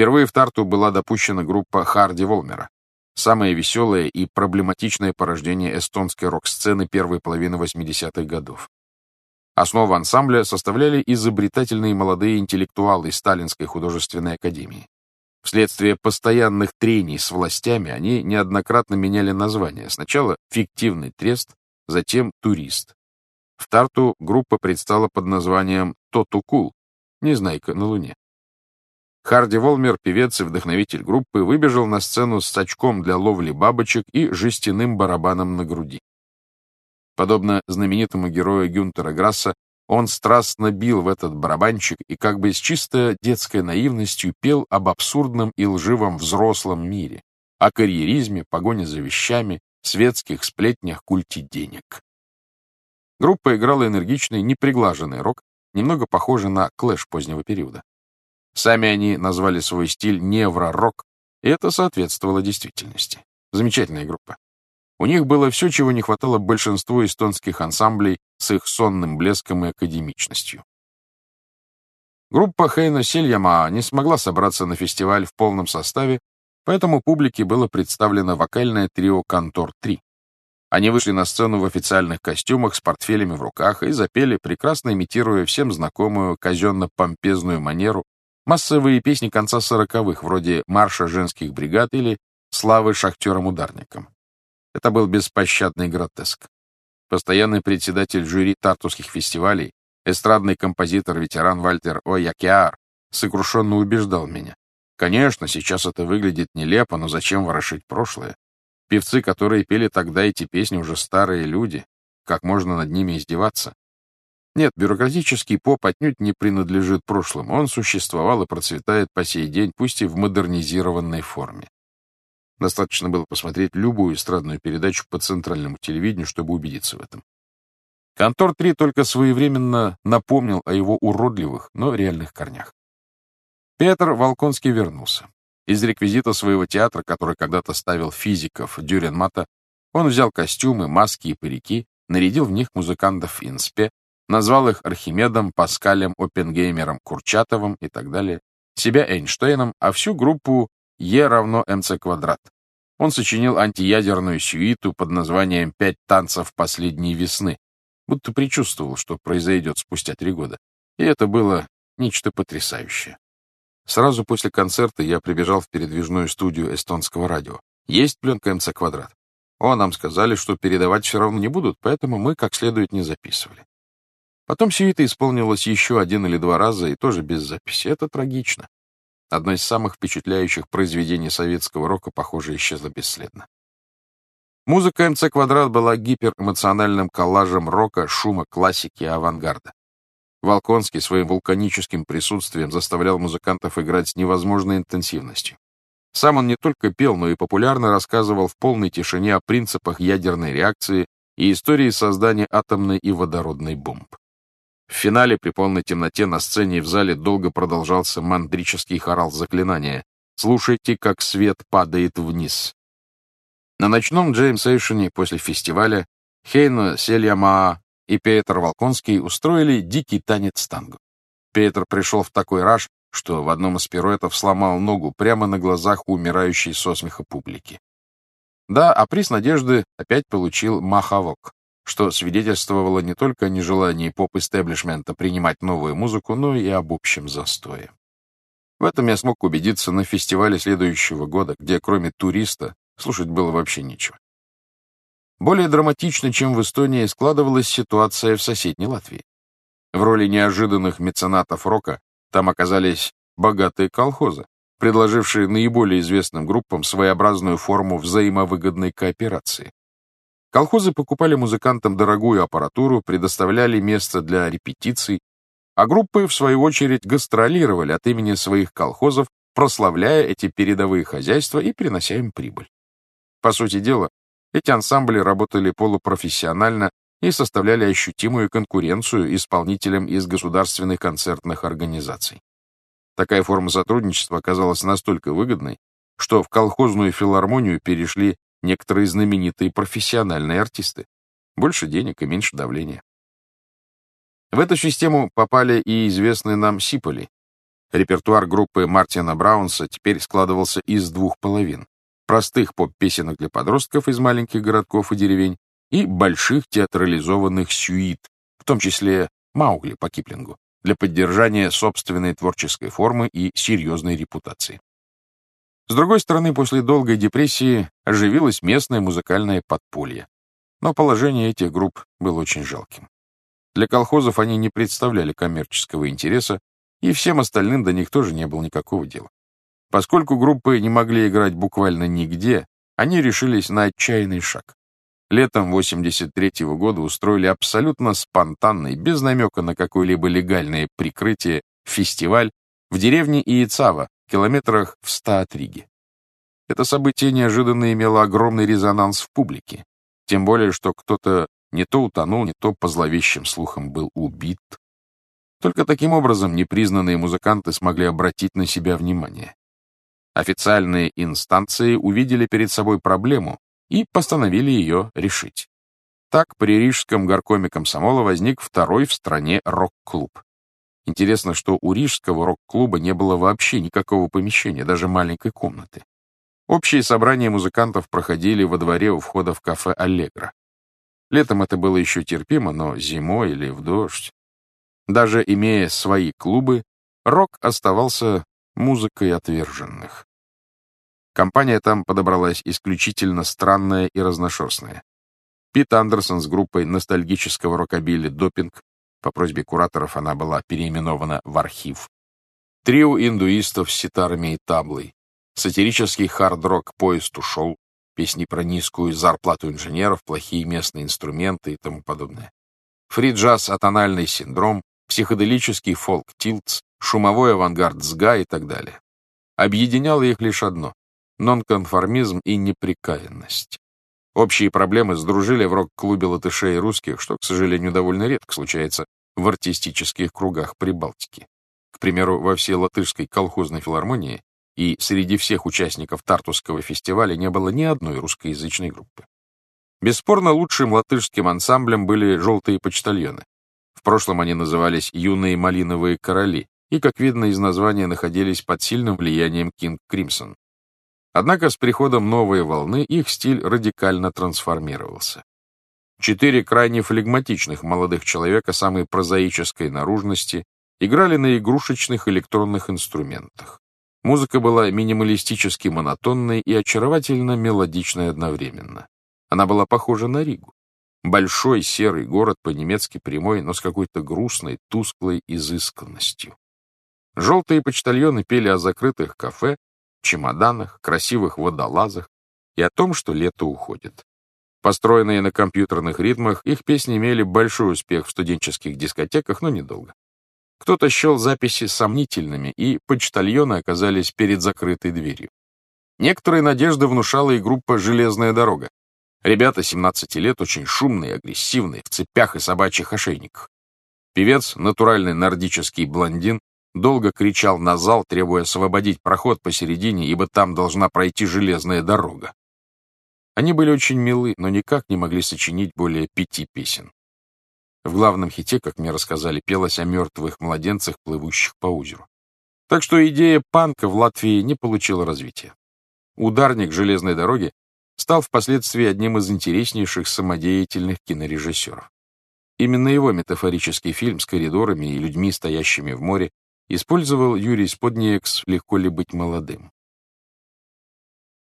Впервые в Тарту была допущена группа Харди Волмера, самое веселое и проблематичное порождение эстонской рок-сцены первой половины 80-х годов. Основу ансамбля составляли изобретательные молодые интеллектуалы Сталинской художественной академии. Вследствие постоянных трений с властями они неоднократно меняли название. Сначала «Фиктивный трест», затем «Турист». В Тарту группа предстала под названием «Тотукул» — «Незнайка на Луне». Харди Волмер, певец и вдохновитель группы, выбежал на сцену с очком для ловли бабочек и жестяным барабаном на груди. Подобно знаменитому герою Гюнтера Грасса, он страстно бил в этот барабанчик и как бы с чисто детской наивностью пел об абсурдном и лживом взрослом мире, о карьеризме, погоне за вещами, светских сплетнях, культе денег. Группа играла энергичный, неприглаженный рок, немного похожий на клэш позднего периода. Сами они назвали свой стиль невро-рок, и это соответствовало действительности. Замечательная группа. У них было все, чего не хватало большинству эстонских ансамблей с их сонным блеском и академичностью. Группа Хейна Сельяма не смогла собраться на фестиваль в полном составе, поэтому публике было представлено вокальное трио «Контор-3». Они вышли на сцену в официальных костюмах с портфелями в руках и запели, прекрасно имитируя всем знакомую казенно-помпезную манеру Массовые песни конца сороковых, вроде «Марша женских бригад» или «Славы шахтерам-ударникам». Это был беспощадный гротеск. Постоянный председатель жюри тартусских фестивалей, эстрадный композитор-ветеран Вальтер О'Якиар сокрушенно убеждал меня. Конечно, сейчас это выглядит нелепо, но зачем ворошить прошлое? Певцы, которые пели тогда эти песни, уже старые люди. Как можно над ними издеваться? Нет, бюрократический поп отнюдь не принадлежит прошлому. Он существовал и процветает по сей день, пусть и в модернизированной форме. Достаточно было посмотреть любую эстрадную передачу по центральному телевидению, чтобы убедиться в этом. «Контор-3» только своевременно напомнил о его уродливых, но реальных корнях. Петр Волконский вернулся. Из реквизита своего театра, который когда-то ставил физиков Дюренмата, он взял костюмы, маски и парики, нарядил в них музыкантов инспе, назвал их Архимедом, Паскалем, Оппенгеймером, Курчатовым и так далее, себя Эйнштейном, а всю группу Е равно МЦ квадрат. Он сочинил антиядерную сюиту под названием «Пять танцев последней весны», будто предчувствовал, что произойдет спустя три года. И это было нечто потрясающее. Сразу после концерта я прибежал в передвижную студию эстонского радио. Есть пленка МЦ квадрат. О, нам сказали, что передавать все равно не будут, поэтому мы как следует не записывали. Потом сюита исполнилась еще один или два раза, и тоже без записи. Это трагично. Одно из самых впечатляющих произведений советского рока, похоже, исчезло бесследно. Музыка МЦ «Квадрат» была гиперэмоциональным коллажем рока, шума, классики и авангарда. Волконский своим вулканическим присутствием заставлял музыкантов играть с невозможной интенсивностью. Сам он не только пел, но и популярно рассказывал в полной тишине о принципах ядерной реакции и истории создания атомной и водородной бомб. В финале при полной темноте на сцене и в зале долго продолжался мандрический хорал заклинания «Слушайте, как свет падает вниз». На ночном джеймсейшене после фестиваля Хейно Сельямаа и Петр Волконский устроили дикий танец танго. Петр пришел в такой раж, что в одном из пируэтов сломал ногу прямо на глазах умирающей со смеха публики. Да, а приз надежды опять получил Махавок что свидетельствовало не только о нежелании поп-истеблишмента принимать новую музыку, но и об общем застое. В этом я смог убедиться на фестивале следующего года, где кроме туриста слушать было вообще нечего. Более драматично, чем в Эстонии, складывалась ситуация в соседней Латвии. В роли неожиданных меценатов рока там оказались богатые колхозы, предложившие наиболее известным группам своеобразную форму взаимовыгодной кооперации. Колхозы покупали музыкантам дорогую аппаратуру, предоставляли место для репетиций, а группы, в свою очередь, гастролировали от имени своих колхозов, прославляя эти передовые хозяйства и принося им прибыль. По сути дела, эти ансамбли работали полупрофессионально и составляли ощутимую конкуренцию исполнителям из государственных концертных организаций. Такая форма сотрудничества оказалась настолько выгодной, что в колхозную филармонию перешли некоторые знаменитые профессиональные артисты. Больше денег и меньше давления. В эту систему попали и известные нам Сиполи. Репертуар группы Мартина Браунса теперь складывался из двух половин. Простых поп-песенок для подростков из маленьких городков и деревень и больших театрализованных сюит, в том числе Маугли по Киплингу, для поддержания собственной творческой формы и серьезной репутации. С другой стороны, после долгой депрессии оживилось местное музыкальное подполье. Но положение этих групп было очень жалким. Для колхозов они не представляли коммерческого интереса, и всем остальным до них тоже не было никакого дела. Поскольку группы не могли играть буквально нигде, они решились на отчаянный шаг. Летом 83 -го года устроили абсолютно спонтанный, без намека на какое-либо легальное прикрытие, фестиваль в деревне Иецава, километрах в ста от Риги. Это событие неожиданно имело огромный резонанс в публике, тем более, что кто-то не то утонул, не то по зловещим слухам был убит. Только таким образом непризнанные музыканты смогли обратить на себя внимание. Официальные инстанции увидели перед собой проблему и постановили ее решить. Так при Рижском горкоме комсомола возник второй в стране рок-клуб. Интересно, что у Рижского рок-клуба не было вообще никакого помещения, даже маленькой комнаты. Общие собрания музыкантов проходили во дворе у входа в кафе «Аллегро». Летом это было еще терпимо, но зимой или в дождь. Даже имея свои клубы, рок оставался музыкой отверженных. Компания там подобралась исключительно странная и разношерстная. Пит Андерсон с группой ностальгического рокобили «Допинг», по просьбе кураторов она была переименована в архив. Трио индуистов с ситарами и таблой, сатирический хард-рок «Поезд ушел», песни про низкую зарплату инженеров, плохие местные инструменты и тому подобное. Фри-джаз «Атональный синдром», психоделический фолк «Тилтс», шумовой авангард «Сга» и так далее. Объединяло их лишь одно — нонконформизм и неприкаянность. Общие проблемы сдружили в рок-клубе латышей и русских, что, к сожалению, довольно редко случается в артистических кругах Прибалтики. К примеру, во всей латышской колхозной филармонии и среди всех участников Тартусского фестиваля не было ни одной русскоязычной группы. Бесспорно, лучшим латышским ансамблем были «желтые почтальоны». В прошлом они назывались «юные малиновые короли», и, как видно из названия, находились под сильным влиянием Кинг Кримсон. Однако с приходом новой волны их стиль радикально трансформировался. Четыре крайне флегматичных молодых человека самой прозаической наружности играли на игрушечных электронных инструментах. Музыка была минималистически монотонной и очаровательно мелодичной одновременно. Она была похожа на Ригу. Большой серый город, по-немецки прямой, но с какой-то грустной, тусклой изысканностью. Желтые почтальоны пели о закрытых кафе, чемоданах, красивых водолазах и о том, что лето уходит. Построенные на компьютерных ритмах, их песни имели большой успех в студенческих дискотеках, но недолго. Кто-то счел записи сомнительными, и почтальоны оказались перед закрытой дверью. Некоторые надежды внушала и группа «Железная дорога». Ребята 17 лет, очень шумные, агрессивные, в цепях и собачьих ошейниках. Певец, натуральный нордический блондин, долго кричал на зал, требуя освободить проход посередине, ибо там должна пройти железная дорога. Они были очень милы, но никак не могли сочинить более пяти песен. В главном хите, как мне рассказали, пелось о мертвых младенцах, плывущих по озеру. Так что идея панка в Латвии не получила развития. Ударник железной дороги стал впоследствии одним из интереснейших самодеятельных кинорежиссеров. Именно его метафорический фильм с коридорами и людьми, стоящими в море, использовал Юрий Сподниекс «Легко ли быть молодым».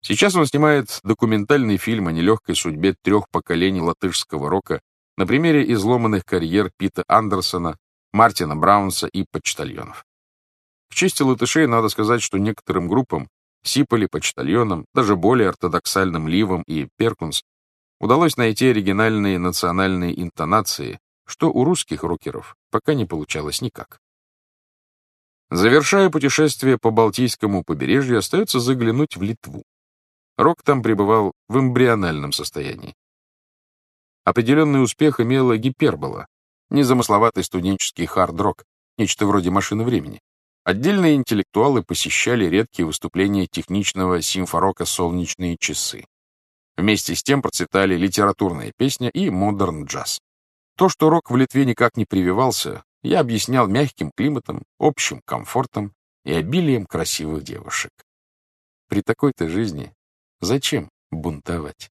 Сейчас он снимает документальный фильм о нелегкой судьбе трех поколений латышского рока на примере изломанных карьер Пита Андерсона, Мартина Браунса и почтальонов. В чести латышей надо сказать, что некоторым группам, Сиполи, почтальонам, даже более ортодоксальным Ливам и Перкунс, удалось найти оригинальные национальные интонации, что у русских рокеров пока не получалось никак. Завершая путешествие по Балтийскому побережью, остается заглянуть в Литву. Рок там пребывал в эмбриональном состоянии. Определенный успех имела гипербола, незамысловатый студенческий хард-рок, нечто вроде машины времени. Отдельные интеллектуалы посещали редкие выступления техничного симфорока «Солнечные часы». Вместе с тем процветали литературная песня и модерн-джаз. То, что рок в Литве никак не прививался, я объяснял мягким климатом, общим комфортом и обилием красивых девушек. При такой-то жизни зачем бунтовать?